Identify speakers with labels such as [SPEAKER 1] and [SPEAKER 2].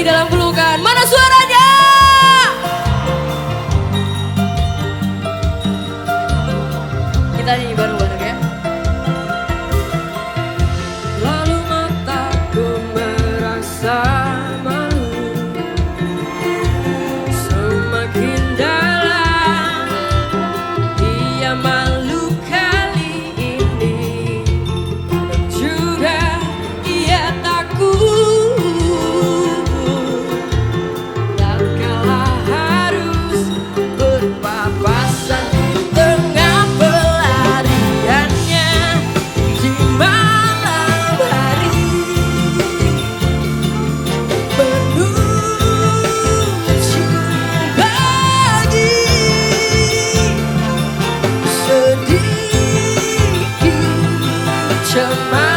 [SPEAKER 1] di dalam pelukan, mana suaranya? my